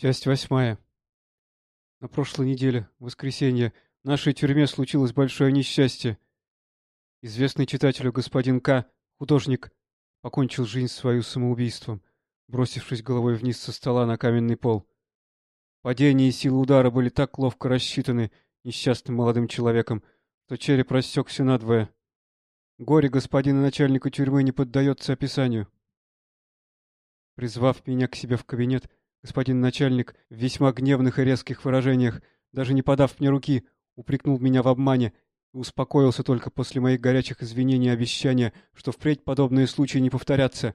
Часть восьмая. На прошлой неделе, в воскресенье, в нашей тюрьме случилось большое несчастье. Известный читателю господин К., художник, покончил жизнь свою самоубийством, бросившись головой вниз со стола на каменный пол. Падение и сила удара были так ловко рассчитаны несчастным молодым человеком, что череп рассекся надвое. Горе господина начальника тюрьмы не поддается описанию. Призвав меня к себе в кабинет, господин начальник в весьма гневных и резких выражениях, даже не подав мне руки, упрекнул меня в обмане и успокоился только после моих горячих извинений и обещания, что впредь подобные случаи не повторятся.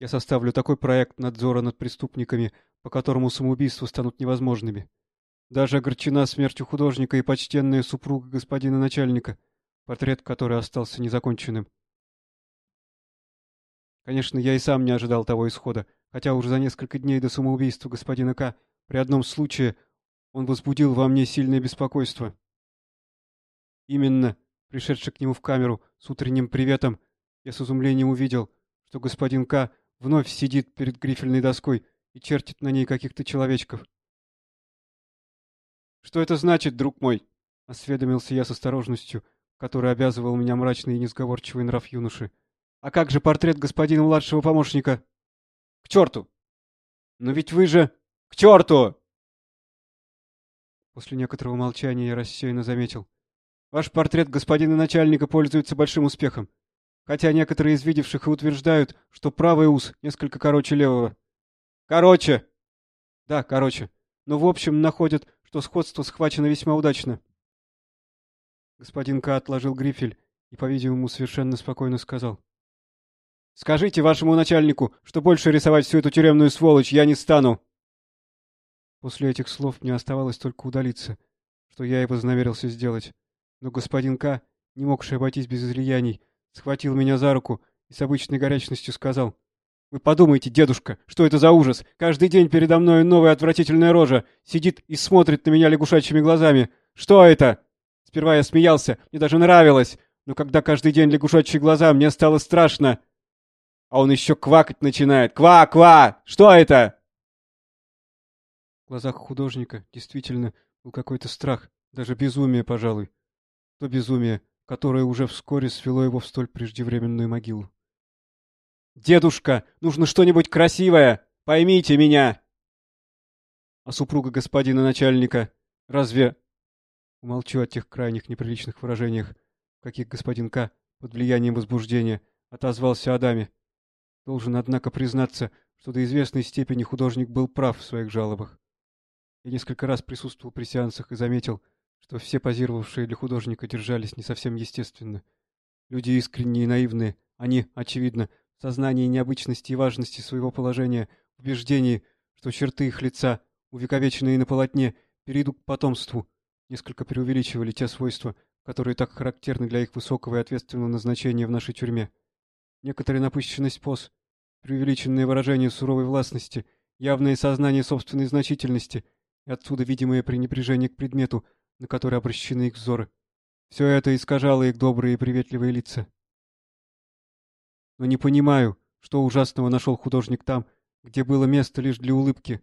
Я составлю такой проект надзора над преступниками, по которому самоубийства станут невозможными. Даже огорчена смертью художника и почтенная супруга господина начальника, портрет которой остался незаконченным. Конечно, я и сам не ожидал того исхода, хотя уже за несколько дней до самоубийства господина К. при одном случае он возбудил во мне сильное беспокойство. Именно, пришедший к нему в камеру с утренним приветом, я с изумлением увидел, что господин К. вновь сидит перед грифельной доской и чертит на ней каких-то человечков. «Что это значит, друг мой?» — осведомился я с осторожностью, которая обязывал меня мрачный и несговорчивый нрав юноши. А как же портрет господина младшего помощника? К черту! Но ведь вы же... К черту! После некоторого молчания я рассеянно заметил. Ваш портрет господина начальника пользуется большим успехом. Хотя некоторые из видевших и утверждают, что правый ус несколько короче левого. Короче! Да, короче. Но в общем находят, что сходство схвачено весьма удачно. Господин К. отложил грифель и, по-видимому, совершенно спокойно сказал. Скажите вашему начальнику, что больше рисовать всю эту тюремную сволочь я не стану. После этих слов мне оставалось только удалиться, что я и вознамерился сделать. Но господин К, не могший обойтись без излияний, схватил меня за руку и с обычной горячностью сказал. «Вы подумайте, дедушка, что это за ужас? Каждый день передо мной новая отвратительная рожа, сидит и смотрит на меня лягушачьими глазами. Что это?» Сперва я смеялся, мне даже нравилось, но когда каждый день лягушачьи глаза, мне стало страшно. А он еще квакать начинает. Ква-ква! Что это? В глазах художника действительно был какой-то страх, даже безумие, пожалуй. То безумие, которое уже вскоре свело его в столь преждевременную могилу. «Дедушка, нужно что-нибудь красивое! Поймите меня!» «А супруга господина начальника? Разве...» Умолчу о тех крайних неприличных выражениях, в каких господин К. под влиянием возбуждения отозвался о даме. Должен, однако, признаться, что до известной степени художник был прав в своих жалобах. Я несколько раз присутствовал при сеансах и заметил, что все позировавшие для художника держались не совсем естественно. Люди искренние и наивные, они, очевидно, в сознании необычности и важности своего положения, в убеждении, что черты их лица, увековеченные на полотне, перейдут к потомству, несколько преувеличивали те свойства, которые так характерны для их высокого и ответственного назначения в нашей тюрьме. Некоторая напыщенность поз, преувеличенное выражение суровой властности, явное сознание собственной значительности и отсюда видимое пренебрежение к предмету, на который обращены их взоры. Все это искажало их добрые и приветливые лица. Но не понимаю, что ужасного нашел художник там, где было место лишь для улыбки.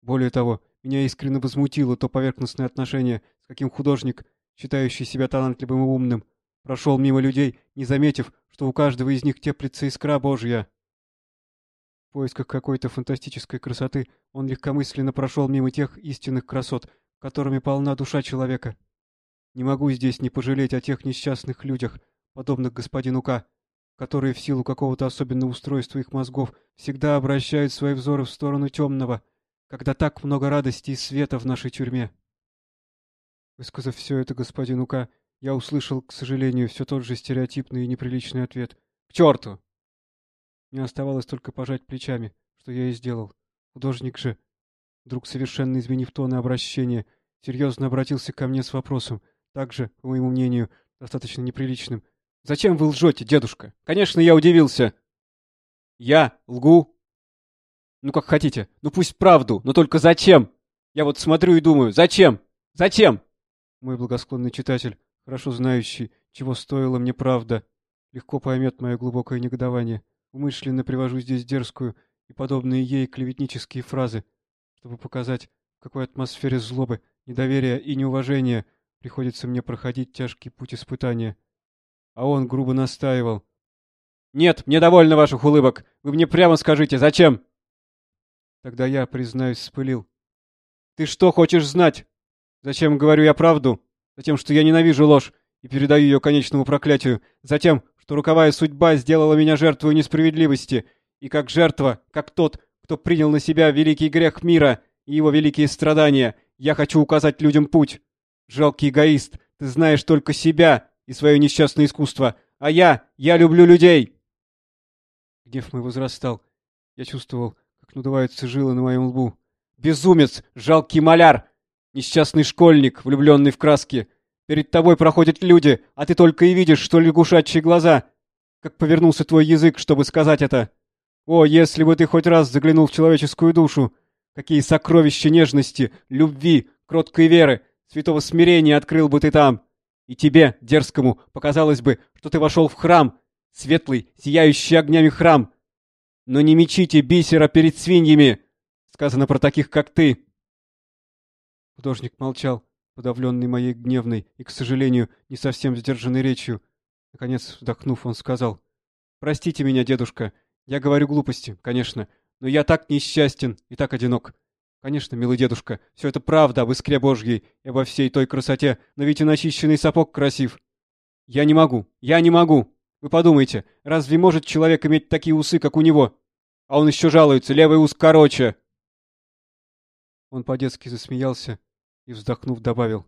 Более того, меня искренне возмутило то поверхностное отношение, с каким художник, считающий себя талантливым и умным, прошел мимо людей, не заметив, что у каждого из них теплится искра Божья. В поисках какой-то фантастической красоты он легкомысленно прошел мимо тех истинных красот, которыми полна душа человека. Не могу здесь не пожалеть о тех несчастных людях, подобных господину К., которые в силу какого-то особенного устройства их мозгов всегда обращают свои взоры в сторону темного, когда так много радости и света в нашей тюрьме. Высказав все это господину К., я услышал, к сожалению, все тот же стереотипный и неприличный ответ. «К черту!» Мне оставалось только пожать плечами, что я и сделал. Художник же, вдруг совершенно изменив тон и обращение, серьезно обратился ко мне с вопросом, также, по моему мнению, достаточно неприличным. «Зачем вы лжете, дедушка? Конечно, я удивился!» «Я лгу?» «Ну, как хотите. Ну, пусть правду, но только зачем? Я вот смотрю и думаю, зачем? Зачем?» Мой благосклонный читатель, хорошо знающий, чего стоила мне правда, легко поймет мое глубокое негодование. Умышленно привожу здесь дерзкую и подобные ей клеветнические фразы, чтобы показать, в какой атмосфере злобы, недоверия и неуважения приходится мне проходить тяжкий путь испытания. А он грубо настаивал. «Нет, мне довольно ваших улыбок. Вы мне прямо скажите, зачем?» Тогда я, признаюсь, спылил. «Ты что хочешь знать? Зачем говорю я правду? Затем, что я ненавижу ложь и передаю ее конечному проклятию. Затем, что руковая судьба сделала меня жертвой несправедливости. И как жертва, как тот, кто принял на себя великий грех мира и его великие страдания, я хочу указать людям путь. Жалкий эгоист, ты знаешь только себя и свое несчастное искусство, а я, я люблю людей!» Гнев мой возрастал. Я чувствовал, как надуваются жилы на моем лбу. «Безумец! Жалкий маляр! Несчастный школьник, влюбленный в краски! Перед тобой проходят люди, а ты только и видишь, что лягушачьи глаза! Как повернулся твой язык, чтобы сказать это! О, если бы ты хоть раз заглянул в человеческую душу! Какие сокровища нежности, любви, кроткой веры, святого смирения открыл бы ты там! И тебе, дерзкому, показалось бы, что ты вошел в храм, светлый, сияющий огнями храм, но не мечите бисера перед свиньями! Сказано про таких, как ты!» Художник молчал, подавленный моей гневной и, к сожалению, не совсем сдержанной речью. Наконец, вздохнув, он сказал. «Простите меня, дедушка. Я говорю глупости, конечно, но я так несчастен и так одинок. Конечно, милый дедушка, все это правда об искре Божьей и обо всей той красоте, но ведь и начищенный сапог красив. Я не могу, я не могу. Вы подумайте, разве может человек иметь такие усы, как у него? А он еще жалуется, левый ус короче. Он по-детски засмеялся и, вздохнув, добавил.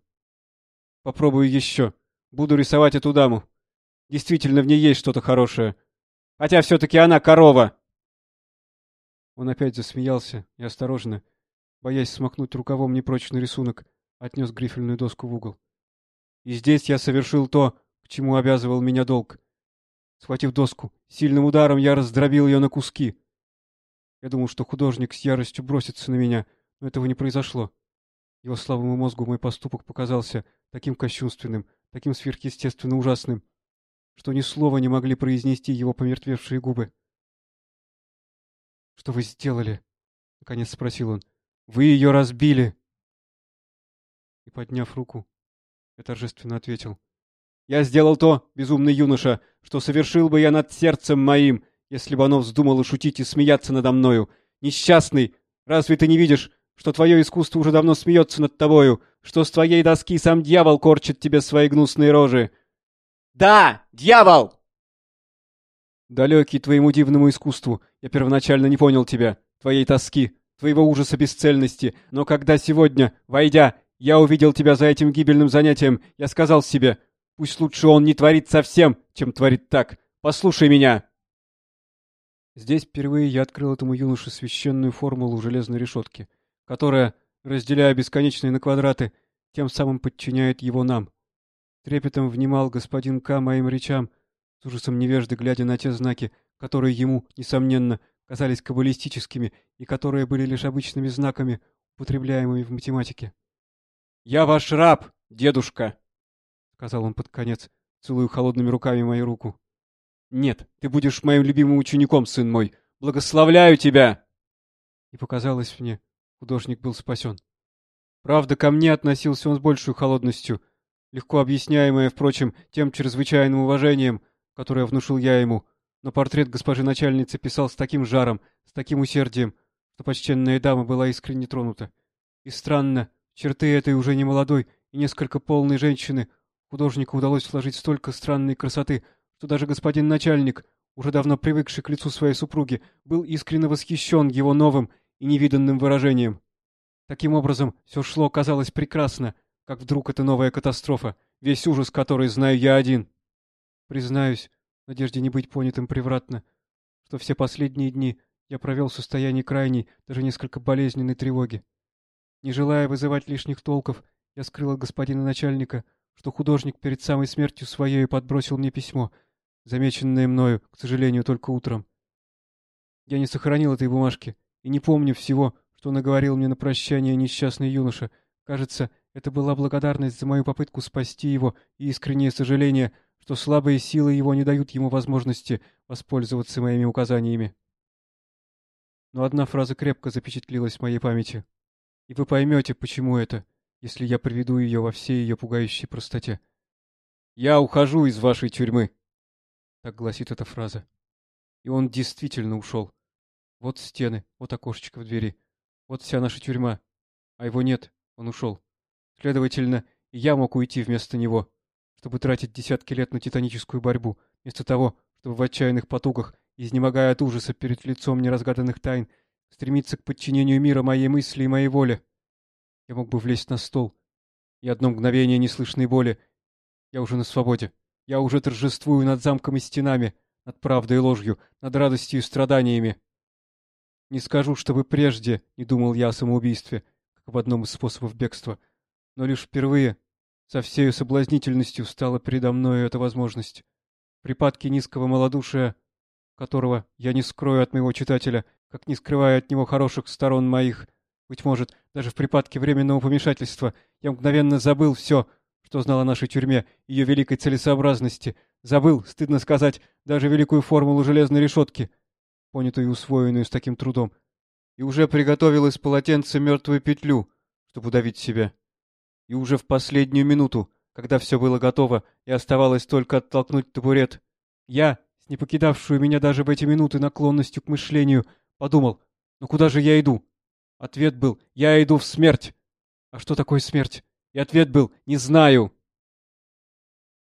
Попробую еще. Буду рисовать эту даму. Действительно, в ней есть что-то хорошее. Хотя все-таки она корова. Он опять засмеялся и осторожно, боясь смахнуть рукавом непрочный рисунок, отнес грифельную доску в угол. И здесь я совершил то, к чему обязывал меня долг. Схватив доску, сильным ударом я раздробил ее на куски. Я думал, что художник с яростью бросится на меня, но этого не произошло. Его слабому мозгу мой поступок показался таким кощунственным, таким сверхъестественно ужасным, что ни слова не могли произнести его помертвевшие губы. — Что вы сделали? — наконец спросил он. — Вы ее разбили! И, подняв руку, я торжественно ответил — я сделал то, безумный юноша, что совершил бы я над сердцем моим, если бы оно вздумало шутить и смеяться надо мною. Несчастный, разве ты не видишь, что твое искусство уже давно смеется над тобою, что с твоей доски сам дьявол корчит тебе свои гнусные рожи? Да, дьявол! Далекий твоему дивному искусству, я первоначально не понял тебя, твоей тоски, твоего ужаса бесцельности, но когда сегодня, войдя, я увидел тебя за этим гибельным занятием, я сказал себе, Пусть лучше он не творит совсем, чем творит так. Послушай меня!» Здесь впервые я открыл этому юноше священную формулу железной решетки, которая, разделяя бесконечные на квадраты, тем самым подчиняет его нам. Трепетом внимал господин К. моим речам, с ужасом невежды глядя на те знаки, которые ему, несомненно, казались каббалистическими и которые были лишь обычными знаками, употребляемыми в математике. «Я ваш раб, дедушка!» сказал он под конец, целуя холодными руками мою руку. «Нет, ты будешь моим любимым учеником, сын мой! Благословляю тебя!» И показалось мне, художник был спасен. Правда, ко мне относился он с большей холодностью, легко объясняемое, впрочем, тем чрезвычайным уважением, которое внушил я ему, но портрет госпожи начальницы писал с таким жаром, с таким усердием, что почтенная дама была искренне тронута. И странно, черты этой уже не молодой и несколько полной женщины Художнику удалось вложить столько странной красоты, что даже господин начальник, уже давно привыкший к лицу своей супруги, был искренне восхищен его новым и невиданным выражением. Таким образом, все шло, казалось, прекрасно, как вдруг эта новая катастрофа, весь ужас который знаю я один. Признаюсь, в надежде не быть понятым превратно, что все последние дни я провел в состоянии крайней, даже несколько болезненной тревоги. Не желая вызывать лишних толков, я скрыл от господина начальника, что художник перед самой смертью своей подбросил мне письмо, замеченное мною, к сожалению, только утром. Я не сохранил этой бумажки и не помню всего, что наговорил мне на прощание несчастный юноша. Кажется, это была благодарность за мою попытку спасти его и искреннее сожаление, что слабые силы его не дают ему возможности воспользоваться моими указаниями. Но одна фраза крепко запечатлилась в моей памяти. И вы поймете, почему это, если я приведу ее во всей ее пугающей простоте. «Я ухожу из вашей тюрьмы!» Так гласит эта фраза. И он действительно ушел. Вот стены, вот окошечко в двери, вот вся наша тюрьма. А его нет, он ушел. Следовательно, и я мог уйти вместо него, чтобы тратить десятки лет на титаническую борьбу, вместо того, чтобы в отчаянных потугах, изнемогая от ужаса перед лицом неразгаданных тайн, стремиться к подчинению мира моей мысли и моей воле. Я мог бы влезть на стол, и одно мгновение неслышной боли. Я уже на свободе. Я уже торжествую над замком и стенами, над правдой и ложью, над радостью и страданиями. Не скажу, чтобы прежде не думал я о самоубийстве, как об одном из способов бегства, но лишь впервые со всею соблазнительностью стала передо мною эта возможность. Припадки низкого малодушия, которого я не скрою от моего читателя, как не скрываю от него хороших сторон моих, быть может, даже в припадке временного помешательства, я мгновенно забыл все, что знал о нашей тюрьме, ее великой целесообразности, забыл, стыдно сказать, даже великую формулу железной решетки, понятую и усвоенную с таким трудом, и уже приготовил из полотенца мертвую петлю, чтобы удавить себя. И уже в последнюю минуту, когда все было готово и оставалось только оттолкнуть табурет, я, с не покидавшую меня даже в эти минуты наклонностью к мышлению, подумал, ну куда же я иду? Ответ был, я иду в смерть. А что такое смерть? И ответ был, не знаю.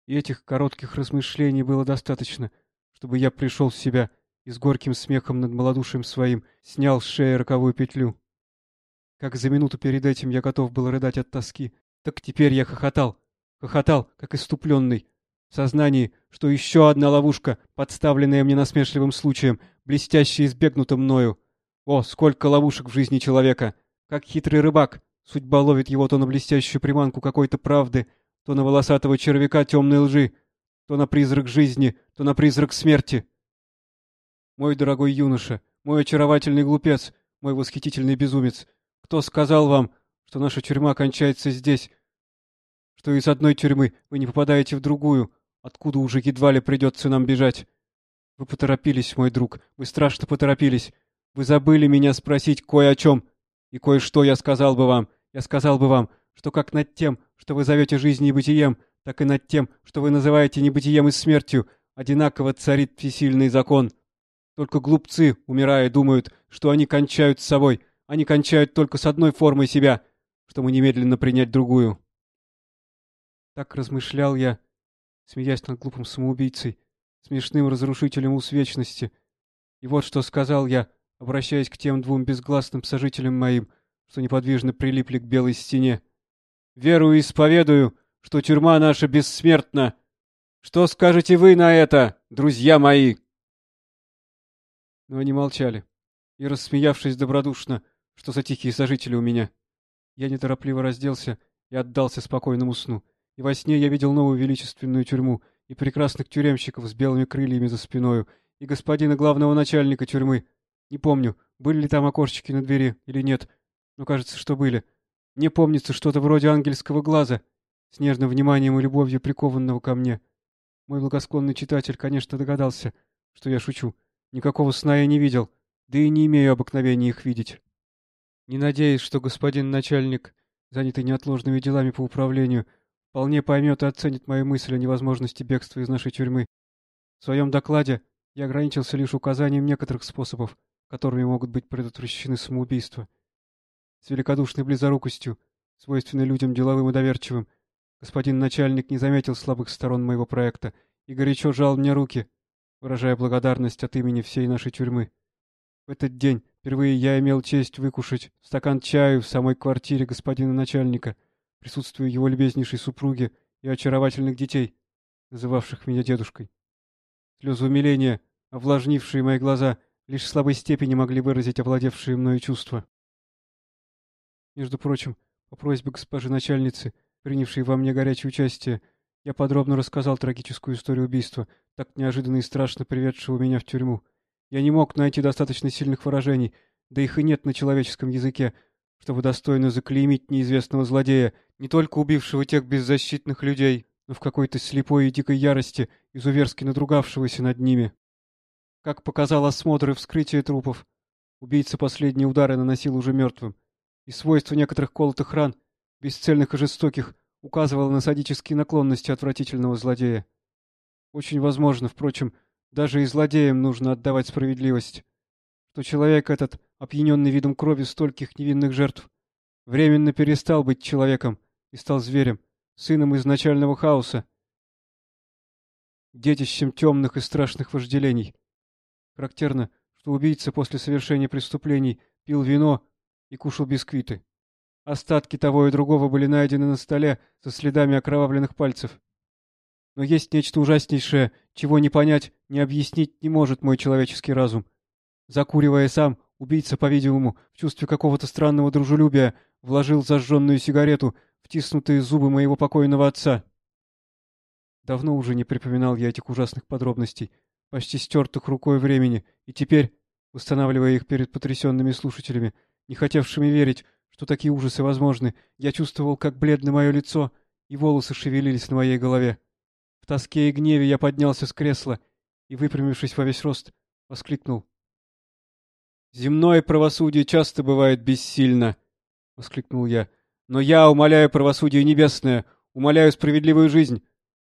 И этих коротких размышлений было достаточно, чтобы я пришел в себя и с горьким смехом над малодушием своим снял с шеи роковую петлю. Как за минуту перед этим я готов был рыдать от тоски, так теперь я хохотал, хохотал, как иступленный, в сознании, что еще одна ловушка, подставленная мне насмешливым случаем, блестяще избегнута мною. О, сколько ловушек в жизни человека! Как хитрый рыбак, судьба ловит его то на блестящую приманку какой-то правды, то на волосатого червяка темной лжи, то на призрак жизни, то на призрак смерти. Мой дорогой юноша, мой очаровательный глупец, мой восхитительный безумец, кто сказал вам, что наша тюрьма кончается здесь, что из одной тюрьмы вы не попадаете в другую, откуда уже едва ли придется нам бежать. Вы поторопились, мой друг, вы страшно поторопились. Вы забыли меня спросить кое о чем, и кое-что я сказал бы вам. Я сказал бы вам, что как над тем, что вы зовете жизнью и бытием, так и над тем, что вы называете небытием и смертью, одинаково царит всесильный закон. Только глупцы, умирая, думают, что они кончают с собой. Они кончают только с одной формой себя — чтобы немедленно принять другую. Так размышлял я, смеясь над глупым самоубийцей, смешным разрушителем усвечности. И вот что сказал я, обращаясь к тем двум безгласным сожителям моим, что неподвижно прилипли к белой стене. «Верую и исповедую, что тюрьма наша бессмертна. Что скажете вы на это, друзья мои?» Но они молчали, и, рассмеявшись добродушно, что за тихие сожители у меня, я неторопливо разделся и отдался спокойному сну. И во сне я видел новую величественную тюрьму и прекрасных тюремщиков с белыми крыльями за спиною, и господина главного начальника тюрьмы. Не помню, были ли там окошечки на двери или нет, но кажется, что были. Мне помнится что-то вроде ангельского глаза, с нежным вниманием и любовью прикованного ко мне. Мой благосклонный читатель, конечно, догадался, что я шучу. Никакого сна я не видел, да и не имею обыкновения их видеть. Не надеюсь, что господин начальник, занятый неотложными делами по управлению, вполне поймет и оценит мою мысль о невозможности бегства из нашей тюрьмы. В своем докладе я ограничился лишь указанием некоторых способов, которыми могут быть предотвращены самоубийства. С великодушной близорукостью, свойственной людям деловым и доверчивым, господин начальник не заметил слабых сторон моего проекта и горячо жал мне руки, выражая благодарность от имени всей нашей тюрьмы. В этот день впервые я имел честь выкушать стакан чаю в самой квартире господина начальника, присутствуя его любезнейшей супруги и очаровательных детей, называвших меня дедушкой. Слезы умиления, овлажнившие мои глаза, лишь в слабой степени могли выразить овладевшие мною чувства. Между прочим, по просьбе госпожи начальницы, принявшей во мне горячее участие, я подробно рассказал трагическую историю убийства, так неожиданно и страшно приведшего меня в тюрьму, я не мог найти достаточно сильных выражений, да их и нет на человеческом языке, чтобы достойно заклеймить неизвестного злодея, не только убившего тех беззащитных людей, но в какой-то слепой и дикой ярости, изуверски надругавшегося над ними. Как показал осмотр и вскрытие трупов, убийца последние удары наносил уже мертвым, и свойства некоторых колотых ран, бесцельных и жестоких, указывало на садические наклонности отвратительного злодея. Очень возможно, впрочем, даже и злодеям нужно отдавать справедливость, что человек этот, опьяненный видом крови стольких невинных жертв, временно перестал быть человеком и стал зверем, сыном изначального хаоса, детищем темных и страшных вожделений. Характерно, что убийца после совершения преступлений пил вино и кушал бисквиты. Остатки того и другого были найдены на столе со следами окровавленных пальцев. Но есть нечто ужаснейшее, чего не понять, не объяснить не может мой человеческий разум. Закуривая сам, убийца, по-видимому, в чувстве какого-то странного дружелюбия, вложил зажженную сигарету втиснутые зубы моего покойного отца. Давно уже не припоминал я этих ужасных подробностей, почти стертых рукой времени, и теперь, устанавливая их перед потрясенными слушателями, не хотевшими верить, что такие ужасы возможны, я чувствовал, как бледно мое лицо, и волосы шевелились на моей голове. Тоске и гневе я поднялся с кресла и, выпрямившись во весь рост, воскликнул. «Земное правосудие часто бывает бессильно!» — воскликнул я. «Но я умоляю правосудие небесное, умоляю справедливую жизнь,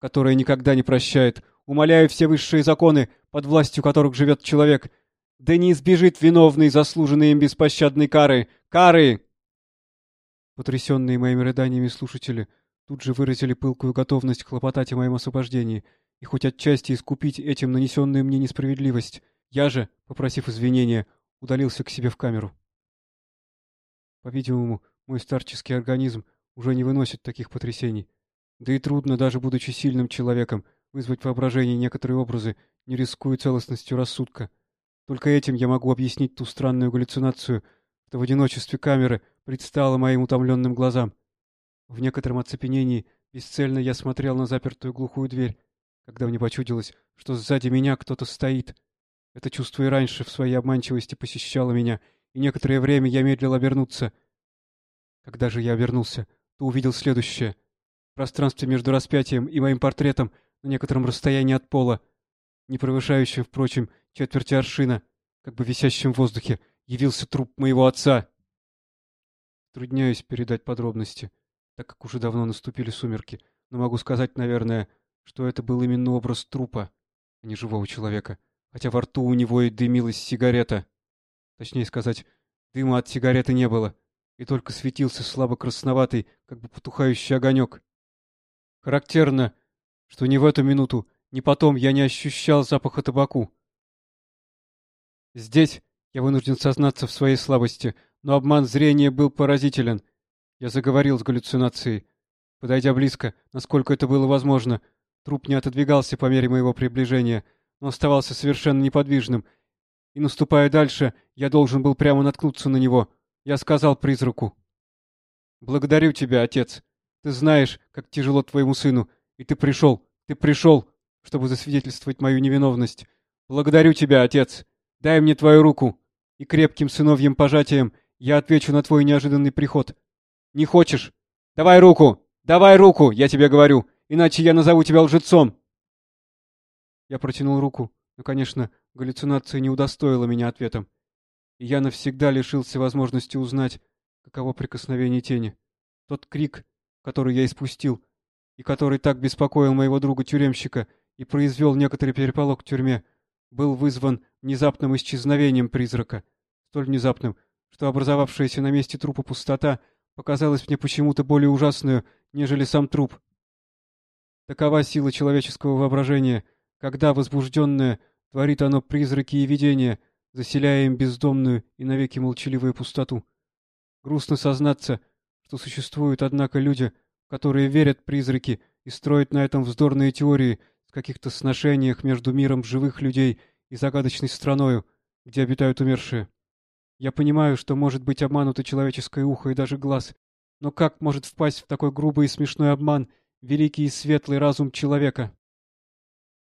которая никогда не прощает, умоляю все высшие законы, под властью которых живет человек. Да не избежит виновный, заслуженный им беспощадной кары! Кары!» Потрясенные моими рыданиями слушатели тут же выразили пылкую готовность хлопотать о моем освобождении и хоть отчасти искупить этим нанесенную мне несправедливость. Я же, попросив извинения, удалился к себе в камеру. По-видимому, мой старческий организм уже не выносит таких потрясений. Да и трудно, даже будучи сильным человеком, вызвать воображение некоторые образы, не рискуя целостностью рассудка. Только этим я могу объяснить ту странную галлюцинацию, что в одиночестве камеры предстала моим утомленным глазам. В некотором оцепенении бесцельно я смотрел на запертую глухую дверь, когда мне почудилось, что сзади меня кто-то стоит. Это чувство и раньше в своей обманчивости посещало меня, и некоторое время я медлил обернуться. Когда же я обернулся, то увидел следующее. В пространстве между распятием и моим портретом на некотором расстоянии от пола, не превышающем, впрочем, четверти аршина, как бы висящем в воздухе, явился труп моего отца. Трудняюсь передать подробности, так как уже давно наступили сумерки, но могу сказать, наверное, что это был именно образ трупа, а не живого человека, хотя во рту у него и дымилась сигарета. Точнее сказать, дыма от сигареты не было, и только светился слабо красноватый, как бы потухающий огонек. Характерно, что ни в эту минуту, ни потом я не ощущал запаха табаку. Здесь я вынужден сознаться в своей слабости, но обман зрения был поразителен. Я заговорил с галлюцинацией. Подойдя близко, насколько это было возможно, труп не отодвигался по мере моего приближения, но оставался совершенно неподвижным. И, наступая дальше, я должен был прямо наткнуться на него. Я сказал призраку. «Благодарю тебя, отец. Ты знаешь, как тяжело твоему сыну, и ты пришел, ты пришел, чтобы засвидетельствовать мою невиновность. Благодарю тебя, отец. Дай мне твою руку, и крепким сыновьим пожатием я отвечу на твой неожиданный приход. Не хочешь? Давай руку! Давай руку, я тебе говорю, иначе я назову тебя лжецом. Я протянул руку, но, конечно, галлюцинация не удостоила меня ответом. И я навсегда лишился возможности узнать, каково прикосновение тени. Тот крик, который я испустил, и который так беспокоил моего друга-тюремщика и произвел некоторый переполох в тюрьме, был вызван внезапным исчезновением призрака, столь внезапным, что образовавшаяся на месте трупа пустота показалась мне почему-то более ужасную, нежели сам труп. Такова сила человеческого воображения, когда, возбужденное, творит оно призраки и видения, заселяя им бездомную и навеки молчаливую пустоту. Грустно сознаться, что существуют, однако, люди, которые верят в призраки и строят на этом вздорные теории с каких-то сношениях между миром живых людей и загадочной страною, где обитают умершие. Я понимаю, что может быть обмануто человеческое ухо и даже глаз, но как может впасть в такой грубый и смешной обман великий и светлый разум человека?